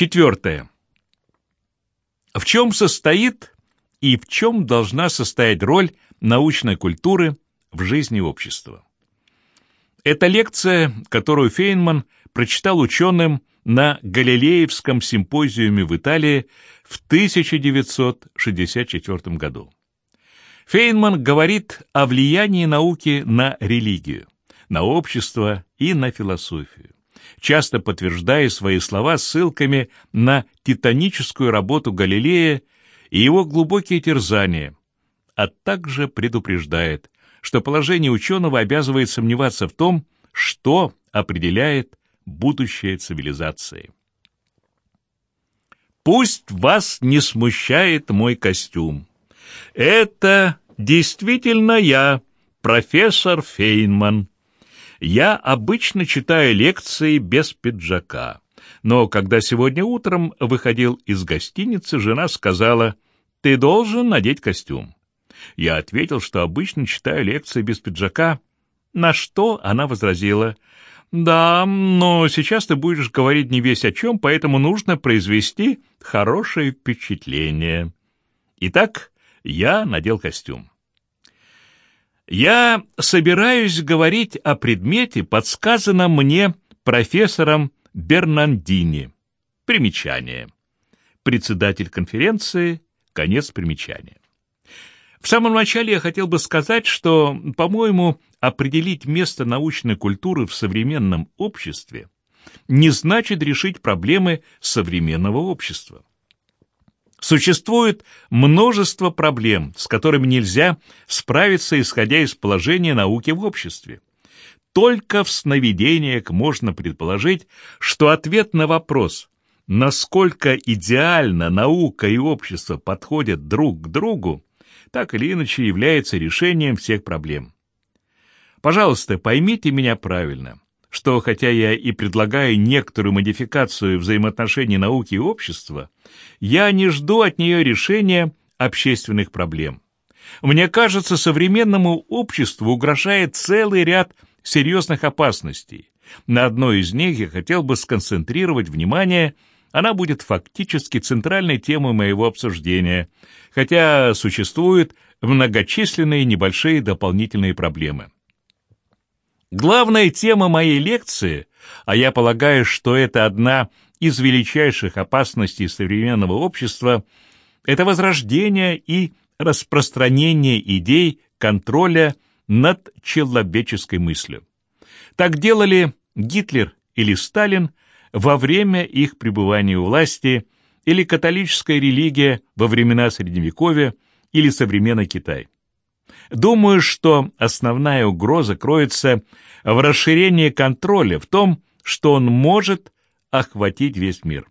Четвертое. В чем состоит и в чем должна состоять роль научной культуры в жизни общества? Это лекция, которую Фейнман прочитал ученым на Галилеевском симпозиуме в Италии в 1964 году. Фейнман говорит о влиянии науки на религию, на общество и на философию, часто подтверждая свои слова ссылками на титаническую работу Галилея и его глубокие терзания, а также предупреждает, что положение ученого обязывает сомневаться в том, что определяет будущее цивилизации. Пусть вас не смущает мой костюм. Это действительно я, профессор Фейнман. Я обычно читаю лекции без пиджака. Но когда сегодня утром выходил из гостиницы, жена сказала, «Ты должен надеть костюм». Я ответил, что обычно читаю лекции без пиджака, на что она возразила, «Да, но сейчас ты будешь говорить не весь о чем, поэтому нужно произвести хорошее впечатление». Итак, я надел костюм. Я собираюсь говорить о предмете, подсказанном мне профессором Бернандини. Примечание. Председатель конференции. Конец примечания. В самом начале я хотел бы сказать, что, по-моему, определить место научной культуры в современном обществе не значит решить проблемы современного общества. Существует множество проблем, с которыми нельзя справиться, исходя из положения науки в обществе. Только в сновидениях можно предположить, что ответ на вопрос, насколько идеально наука и общество подходят друг к другу, так или иначе является решением всех проблем. Пожалуйста, поймите меня правильно, что хотя я и предлагаю некоторую модификацию взаимоотношений науки и общества, я не жду от нее решения общественных проблем. Мне кажется, современному обществу угрожает целый ряд серьезных опасностей. На одной из них я хотел бы сконцентрировать внимание – она будет фактически центральной темой моего обсуждения, хотя существуют многочисленные небольшие дополнительные проблемы. Главная тема моей лекции, а я полагаю, что это одна из величайших опасностей современного общества, это возрождение и распространение идей контроля над человеческой мыслью. Так делали Гитлер или Сталин во время их пребывания у власти или католическая религия во времена Средневековья или современный Китай. Думаю, что основная угроза кроется в расширении контроля, в том, что он может охватить весь мир.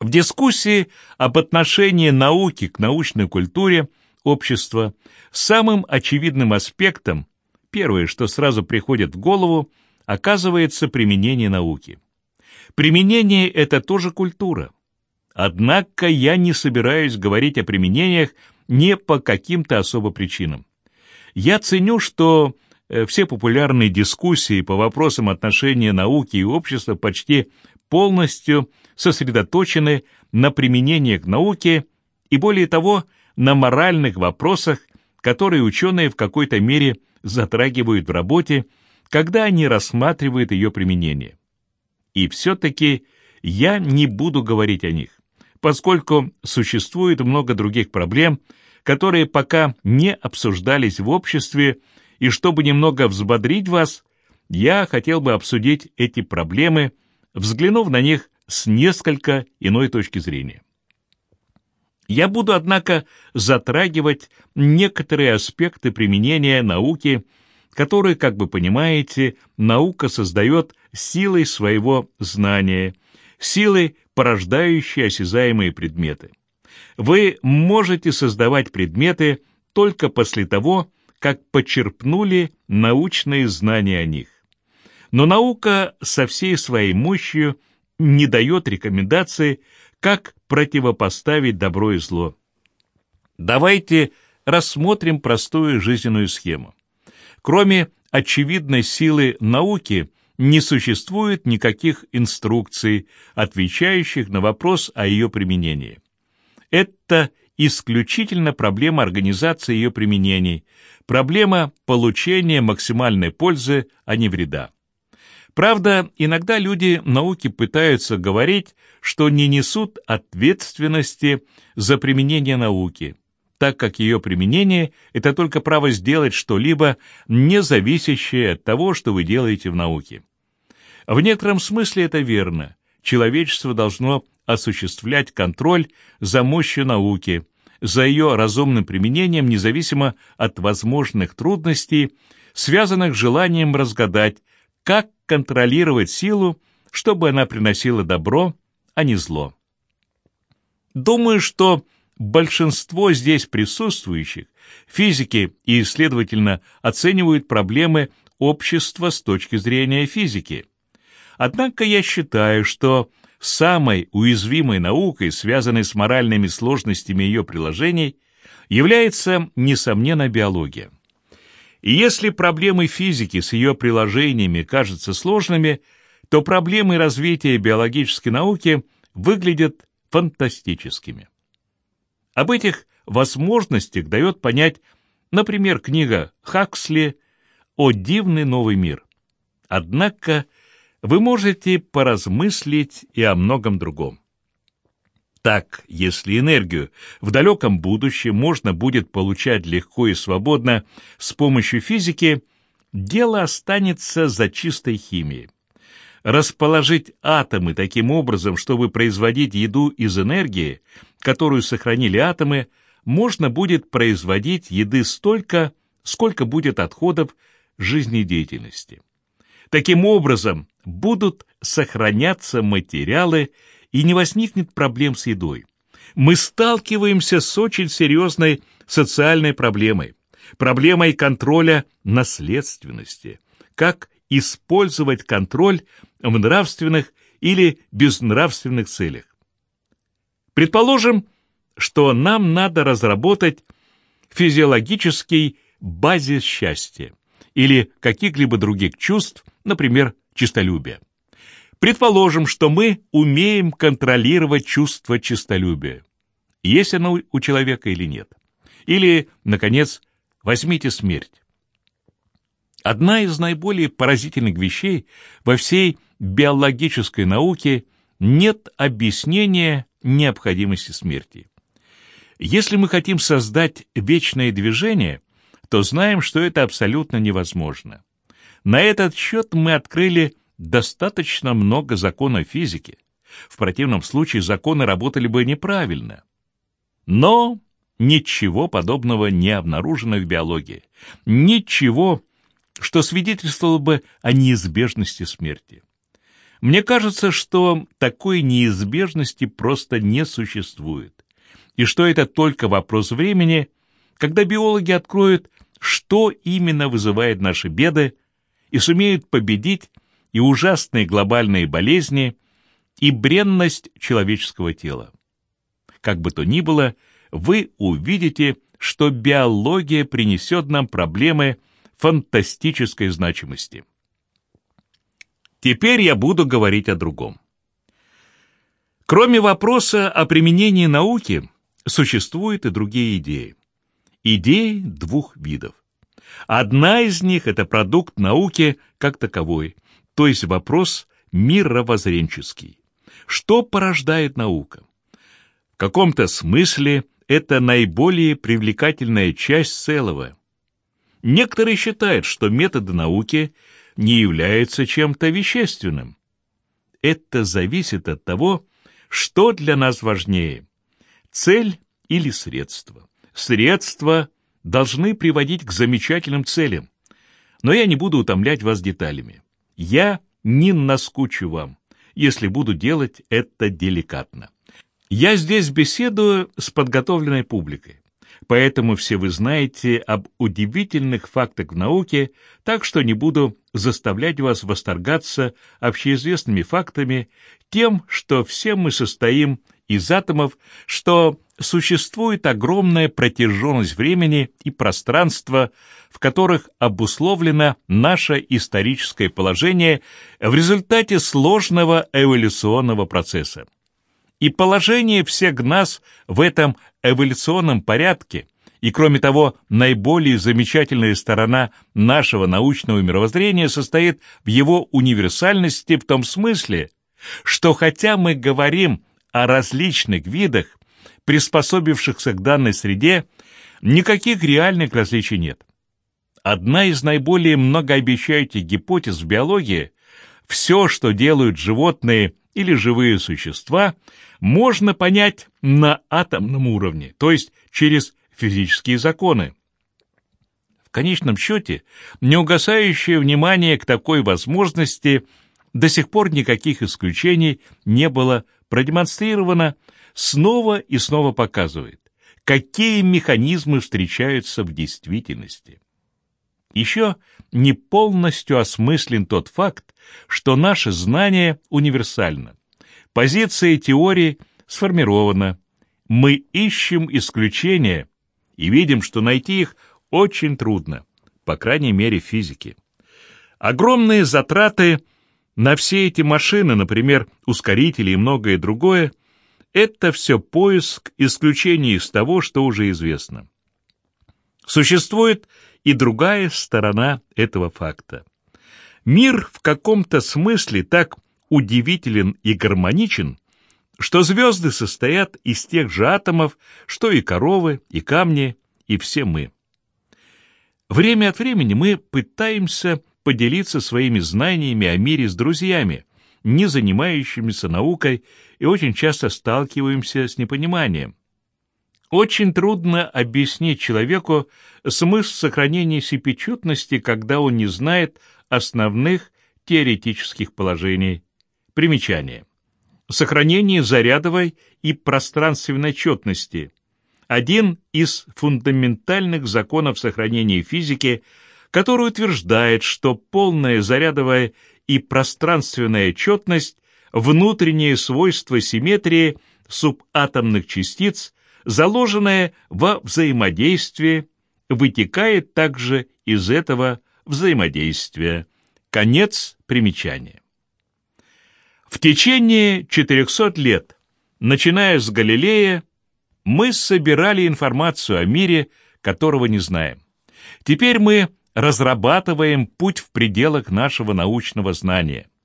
В дискуссии об отношении науки к научной культуре общества самым очевидным аспектом, первое, что сразу приходит в голову, оказывается применение науки. Применение — это тоже культура. Однако я не собираюсь говорить о применениях не по каким-то особо причинам. Я ценю, что э, все популярные дискуссии по вопросам отношения науки и общества почти полностью сосредоточены на применениях науки и, более того, на моральных вопросах, которые ученые в какой-то мере затрагивают в работе, когда они рассматривают ее применение. И все-таки я не буду говорить о них, поскольку существует много других проблем, которые пока не обсуждались в обществе, и чтобы немного взбодрить вас, я хотел бы обсудить эти проблемы, взглянув на них с несколько иной точки зрения. Я буду, однако, затрагивать некоторые аспекты применения науки который, как вы понимаете, наука создает силой своего знания, силой, порождающей осязаемые предметы. Вы можете создавать предметы только после того, как почерпнули научные знания о них. Но наука со всей своей мощью не дает рекомендации, как противопоставить добро и зло. Давайте рассмотрим простую жизненную схему. Кроме очевидной силы науки, не существует никаких инструкций, отвечающих на вопрос о ее применении. Это исключительно проблема организации ее применений, проблема получения максимальной пользы, а не вреда. Правда, иногда люди науки пытаются говорить, что не несут ответственности за применение науки, так как ее применение – это только право сделать что-либо, не зависящее от того, что вы делаете в науке. В некотором смысле это верно. Человечество должно осуществлять контроль за мощью науки, за ее разумным применением, независимо от возможных трудностей, связанных с желанием разгадать, как контролировать силу, чтобы она приносила добро, а не зло. Думаю, что большинство здесь присутствующих физики и, следовательно, оценивают проблемы общества с точки зрения физики. Однако я считаю, что самой уязвимой наукой, связанной с моральными сложностями ее приложений, является, несомненно, биология. И если проблемы физики с ее приложениями кажутся сложными, то проблемы развития биологической науки выглядят фантастическими. Об этих возможностях дает понять, например, книга Хаксли «О дивный новый мир». Однако вы можете поразмыслить и о многом другом. Так, если энергию в далеком будущем можно будет получать легко и свободно с помощью физики, дело останется за чистой химией. Расположить атомы таким образом, чтобы производить еду из энергии, которую сохранили атомы, можно будет производить еды столько, сколько будет отходов жизнедеятельности. Таким образом, будут сохраняться материалы, и не возникнет проблем с едой. Мы сталкиваемся с очень серьезной социальной проблемой, проблемой контроля наследственности, как использовать контроль в нравственных или безнравственных целях. Предположим, что нам надо разработать физиологический базис счастья или каких-либо других чувств, например, честолюбия. Предположим, что мы умеем контролировать чувство честолюбия. Есть оно у человека или нет. Или, наконец, возьмите смерть. Одна из наиболее поразительных вещей во всей биологической науке нет объяснения необходимости смерти. Если мы хотим создать вечное движение, то знаем, что это абсолютно невозможно. На этот счет мы открыли достаточно много законов физики. В противном случае законы работали бы неправильно. Но ничего подобного не обнаружено в биологии. Ничего, что свидетельствовало бы о неизбежности смерти. Мне кажется, что такой неизбежности просто не существует, и что это только вопрос времени, когда биологи откроют, что именно вызывает наши беды, и сумеют победить и ужасные глобальные болезни, и бренность человеческого тела. Как бы то ни было, вы увидите, что биология принесет нам проблемы фантастической значимости. Теперь я буду говорить о другом. Кроме вопроса о применении науки, существуют и другие идеи. Идеи двух видов. Одна из них – это продукт науки как таковой, то есть вопрос мировоззренческий. Что порождает наука? В каком-то смысле это наиболее привлекательная часть целого. Некоторые считают, что методы науки не являются чем-то вещественным. Это зависит от того, что для нас важнее – цель или средство. Средства должны приводить к замечательным целям, но я не буду утомлять вас деталями. Я не наскучу вам, если буду делать это деликатно. Я здесь беседую с подготовленной публикой, поэтому все вы знаете об удивительных фактах в науке, так что не буду заставлять вас восторгаться общеизвестными фактами, тем, что все мы состоим из атомов, что существует огромная протяженность времени и пространства, в которых обусловлено наше историческое положение в результате сложного эволюционного процесса. И положение всех нас в этом эволюционном порядке, и кроме того, наиболее замечательная сторона нашего научного мировоззрения состоит в его универсальности в том смысле, что хотя мы говорим о различных видах, приспособившихся к данной среде, никаких реальных различий нет. Одна из наиболее многообещающих гипотез в биологии – все, что делают животные или живые существа, можно понять на атомном уровне, то есть через физические законы. В конечном счете, неугасающее внимание к такой возможности до сих пор никаких исключений не было продемонстрировано, снова и снова показывает, какие механизмы встречаются в действительности. Еще не полностью осмыслен тот факт, что наше знание универсально. Позиция теории сформирована. Мы ищем исключения и видим, что найти их очень трудно, по крайней мере в физике. Огромные затраты на все эти машины, например, ускорители и многое другое – это все поиск исключений из того, что уже известно. Существует и другая сторона этого факта. Мир в каком-то смысле так удивителен и гармоничен, что звезды состоят из тех же атомов, что и коровы, и камни, и все мы. Время от времени мы пытаемся поделиться своими знаниями о мире с друзьями, не занимающимися наукой и очень часто сталкиваемся с непониманием. Очень трудно объяснить человеку смысл сохранения сепечутности, когда он не знает основных теоретических положений. Примечание. Сохранение зарядовой и пространственной четности – один из фундаментальных законов сохранения физики, который утверждает, что полная зарядовая и пространственная четность внутреннее свойство симметрии субатомных частиц, заложенное во взаимодействии, вытекает также из этого взаимодействия. Конец примечания. В течение 400 лет, начиная с Галилея, мы собирали информацию о мире, которого не знаем. Теперь мы разрабатываем путь в пределах нашего научного знания –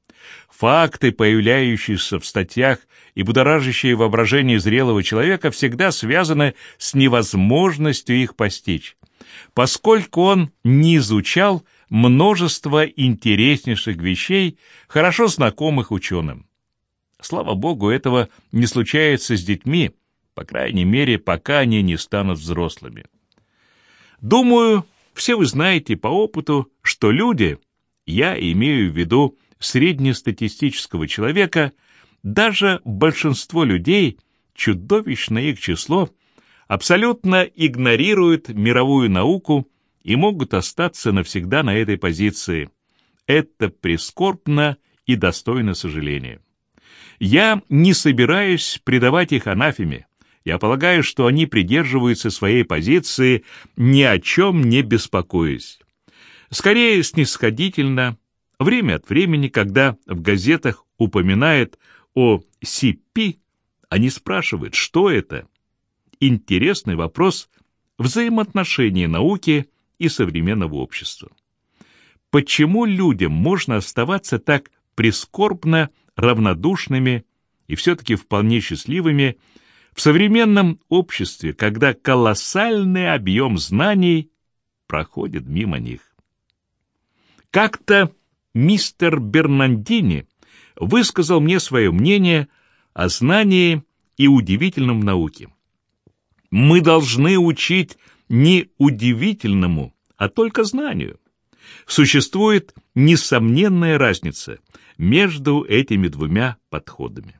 Факты, появляющиеся в статьях и будоражащие воображение зрелого человека, всегда связаны с невозможностью их постичь, поскольку он не изучал множество интереснейших вещей, хорошо знакомых ученым. Слава богу, этого не случается с детьми, по крайней мере, пока они не станут взрослыми. Думаю, все вы знаете по опыту, что люди, я имею в виду среднестатистического человека, даже большинство людей, чудовищное их число, абсолютно игнорируют мировую науку и могут остаться навсегда на этой позиции. Это прискорбно и достойно сожаления. Я не собираюсь предавать их анафеме. Я полагаю, что они придерживаются своей позиции, ни о чем не беспокоясь. Скорее, снисходительно, Время от времени, когда в газетах упоминают о CP, они спрашивают, что это? Интересный вопрос взаимоотношений науки и современного общества. Почему людям можно оставаться так прискорбно равнодушными и все-таки вполне счастливыми в современном обществе, когда колоссальный объем знаний проходит мимо них? Как-то мистер Бернандини высказал мне свое мнение о знании и удивительном науке. Мы должны учить не удивительному, а только знанию. Существует несомненная разница между этими двумя подходами.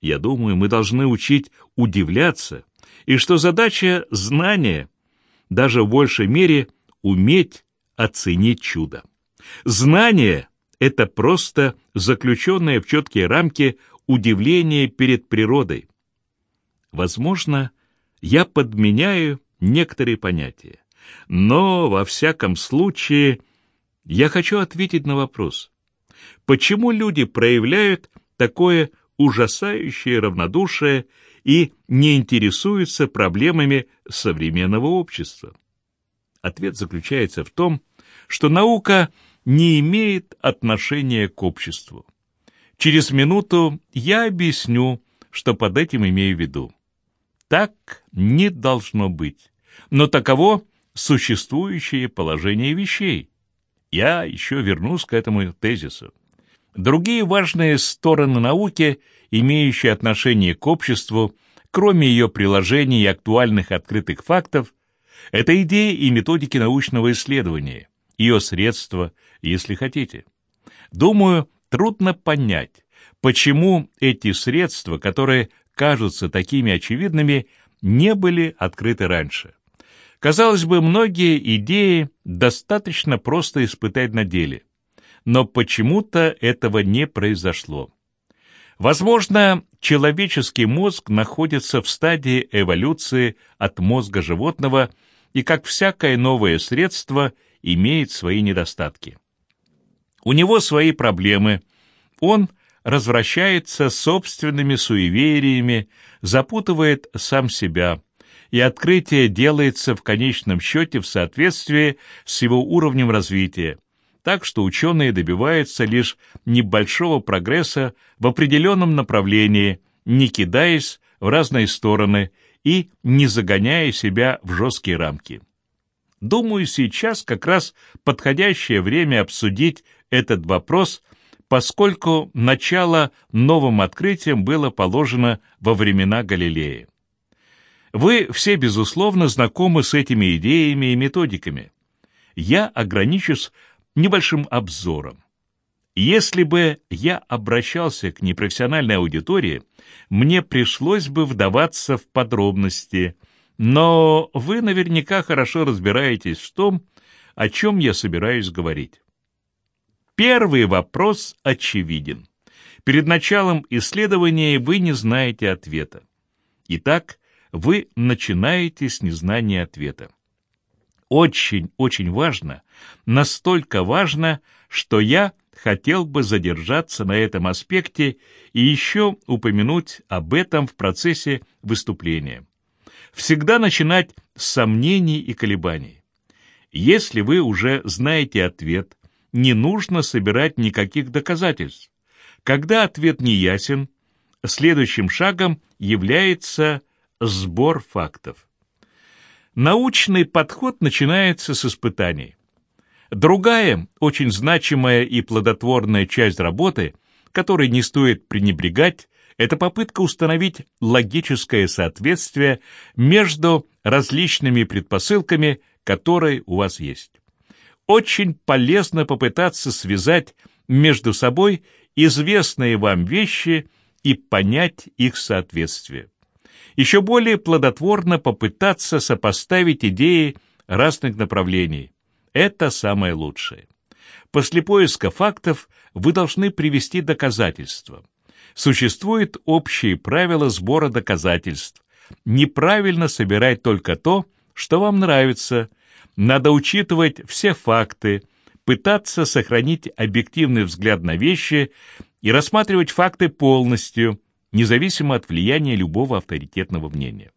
Я думаю, мы должны учить удивляться, и что задача знания даже в большей мере уметь оценить чудо. Знание — это просто заключенное в четкие рамки удивление перед природой. Возможно, я подменяю некоторые понятия. Но, во всяком случае, я хочу ответить на вопрос, почему люди проявляют такое ужасающее равнодушие и не интересуются проблемами современного общества? Ответ заключается в том, что наука не имеет отношения к обществу. Через минуту я объясню, что под этим имею в виду. Так не должно быть, но таково существующее положение вещей. Я еще вернусь к этому тезису. Другие важные стороны науки, имеющие отношение к обществу, кроме ее приложений и актуальных открытых фактов, это идеи и методики научного исследования, ее средства, если хотите. Думаю, трудно понять, почему эти средства, которые кажутся такими очевидными, не были открыты раньше. Казалось бы, многие идеи достаточно просто испытать на деле, но почему-то этого не произошло. Возможно, человеческий мозг находится в стадии эволюции от мозга животного и, как всякое новое средство, имеет свои недостатки. У него свои проблемы, он развращается собственными суевериями, запутывает сам себя – и открытие делается в конечном счете в соответствии с его уровнем развития, так что ученые добиваются лишь небольшого прогресса в определенном направлении, не кидаясь в разные стороны и не загоняя себя в жесткие рамки. Думаю, сейчас как раз подходящее время обсудить этот вопрос, поскольку начало новым открытиям было положено во времена Галилея. Вы все, безусловно, знакомы с этими идеями и методиками. Я ограничусь небольшим обзором. Если бы я обращался к непрофессиональной аудитории, мне пришлось бы вдаваться в подробности, но вы наверняка хорошо разбираетесь в том, о чем я собираюсь говорить. Первый вопрос очевиден. Перед началом исследования вы не знаете ответа. Итак, вы начинаете с незнания ответа. Очень-очень важно, настолько важно, что я хотел бы задержаться на этом аспекте и еще упомянуть об этом в процессе выступления. Всегда начинать с сомнений и колебаний. Если вы уже знаете ответ, не нужно собирать никаких доказательств. Когда ответ не ясен, следующим шагом является сбор фактов. Научный подход начинается с испытаний. Другая, очень значимая и плодотворная часть работы, которой не стоит пренебрегать, это попытка установить логическое соответствие между различными предпосылками, которые у вас есть. Очень полезно попытаться связать между собой известные вам вещи и понять их соответствие еще более плодотворно попытаться сопоставить идеи разных направлений. Это самое лучшее. После поиска фактов вы должны привести доказательства. Существует общие правила сбора доказательств. Неправильно собирать только то, что вам нравится. Надо учитывать все факты, пытаться сохранить объективный взгляд на вещи и рассматривать факты полностью – независимо от влияния любого авторитетного мнения.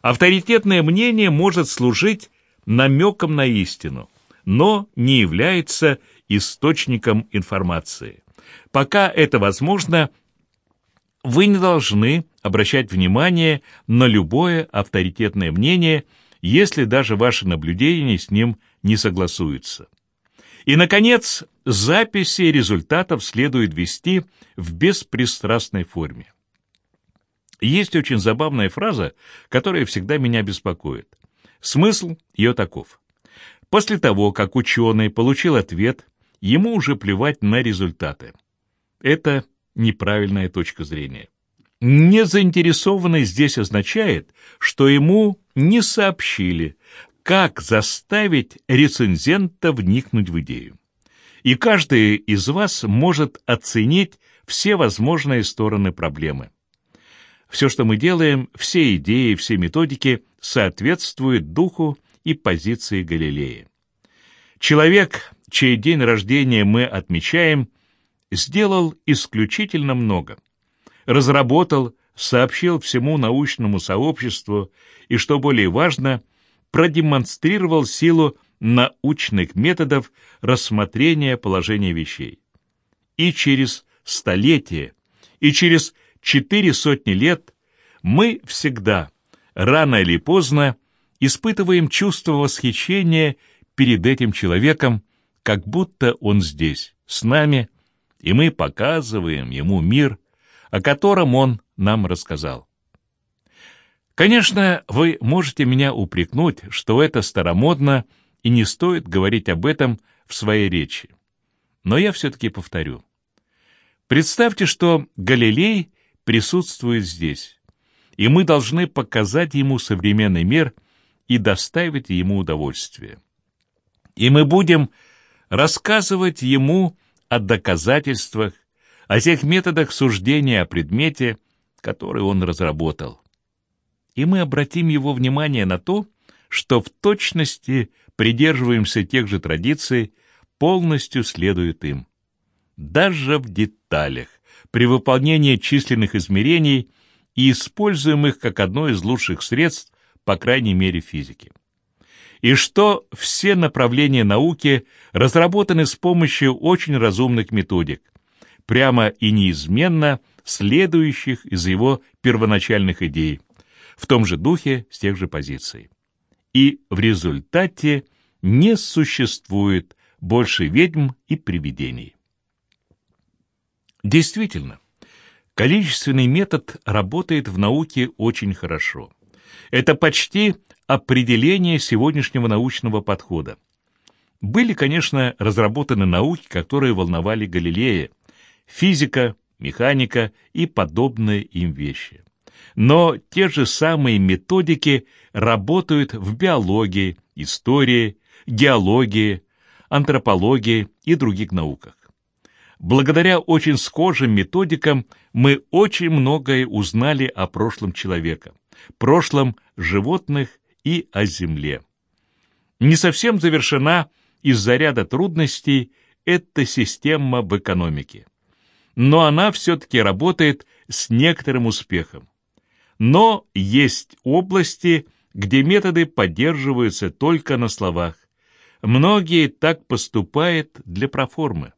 Авторитетное мнение может служить намеком на истину, но не является источником информации. Пока это возможно, вы не должны обращать внимание на любое авторитетное мнение, если даже ваши наблюдения с ним не согласуются. И, наконец, записи результатов следует вести в беспристрастной форме. Есть очень забавная фраза, которая всегда меня беспокоит. Смысл ее таков. После того, как ученый получил ответ, ему уже плевать на результаты. Это неправильная точка зрения. Незаинтересованность здесь означает, что ему не сообщили, как заставить рецензента вникнуть в идею. И каждый из вас может оценить все возможные стороны проблемы. Все, что мы делаем, все идеи, все методики соответствуют духу и позиции Галилея. Человек, чей день рождения мы отмечаем, сделал исключительно много. Разработал, сообщил всему научному сообществу и, что более важно, продемонстрировал силу научных методов рассмотрения положения вещей. И через столетия, и через четыре сотни лет мы всегда, рано или поздно, испытываем чувство восхищения перед этим человеком, как будто он здесь, с нами, и мы показываем ему мир, о котором он нам рассказал. Конечно, вы можете меня упрекнуть, что это старомодно и не стоит говорить об этом в своей речи. Но я все-таки повторю. Представьте, что Галилей присутствует здесь, и мы должны показать ему современный мир и доставить ему удовольствие. И мы будем рассказывать ему о доказательствах, о тех методах суждения о предмете, который он разработал. И мы обратим его внимание на то, что в точности придерживаемся тех же традиций, полностью следует им. Даже в деталях, при выполнении численных измерений и используем их как одно из лучших средств, по крайней мере, физики. И что все направления науки разработаны с помощью очень разумных методик, прямо и неизменно следующих из его первоначальных идей, в том же духе, с тех же позиций и в результате не существует больше ведьм и привидений. Действительно, количественный метод работает в науке очень хорошо. Это почти определение сегодняшнего научного подхода. Были, конечно, разработаны науки, которые волновали Галилея, физика, механика и подобные им вещи но те же самые методики работают в биологии, истории, геологии, антропологии и других науках. Благодаря очень схожим методикам мы очень многое узнали о прошлом человека, прошлом животных и о Земле. Не совсем завершена из-за ряда трудностей эта система в экономике. Но она все-таки работает с некоторым успехом. Но есть области, где методы поддерживаются только на словах. Многие так поступают для проформы.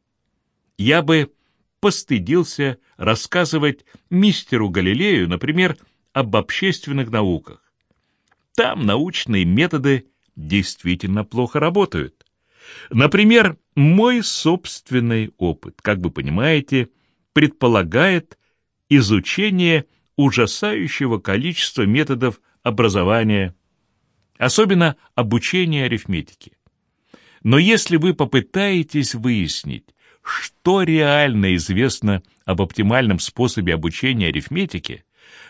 Я бы постыдился рассказывать мистеру Галилею, например, об общественных науках. Там научные методы действительно плохо работают. Например, мой собственный опыт, как вы понимаете, предполагает изучение ужасающего количества методов образования, особенно обучения арифметики. Но если вы попытаетесь выяснить, что реально известно об оптимальном способе обучения арифметики,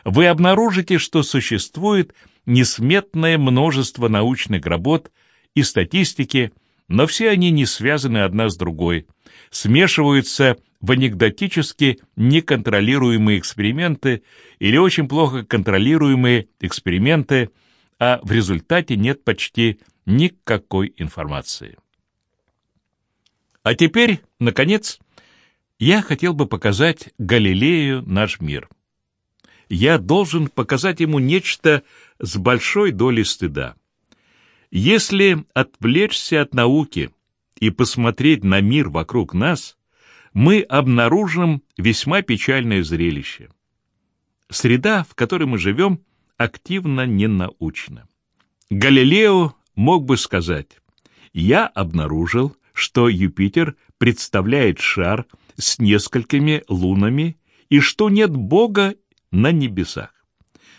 вы обнаружите, что существует несметное множество научных работ и статистики, но все они не связаны одна с другой, смешиваются в анекдотически неконтролируемые эксперименты или очень плохо контролируемые эксперименты, а в результате нет почти никакой информации. А теперь, наконец, я хотел бы показать Галилею наш мир. Я должен показать ему нечто с большой долей стыда. Если отвлечься от науки и посмотреть на мир вокруг нас, мы обнаружим весьма печальное зрелище. Среда, в которой мы живем, активно ненаучна. Галилео мог бы сказать, «Я обнаружил, что Юпитер представляет шар с несколькими лунами и что нет Бога на небесах.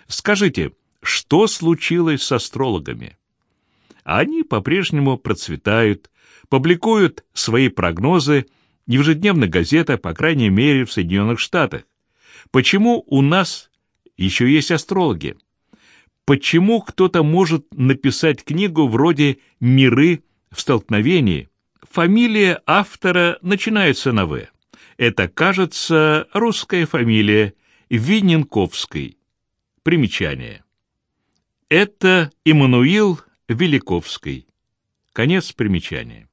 Скажите, что случилось с астрологами? Они по-прежнему процветают, публикуют свои прогнозы в газетах, по крайней мере, в Соединенных Штатах. Почему у нас еще есть астрологи? Почему кто-то может написать книгу вроде «Миры в столкновении»? Фамилия автора начинается на «В». Это, кажется, русская фамилия Виненковской. Примечание. Это Иммануил Великовский. Конец примечания.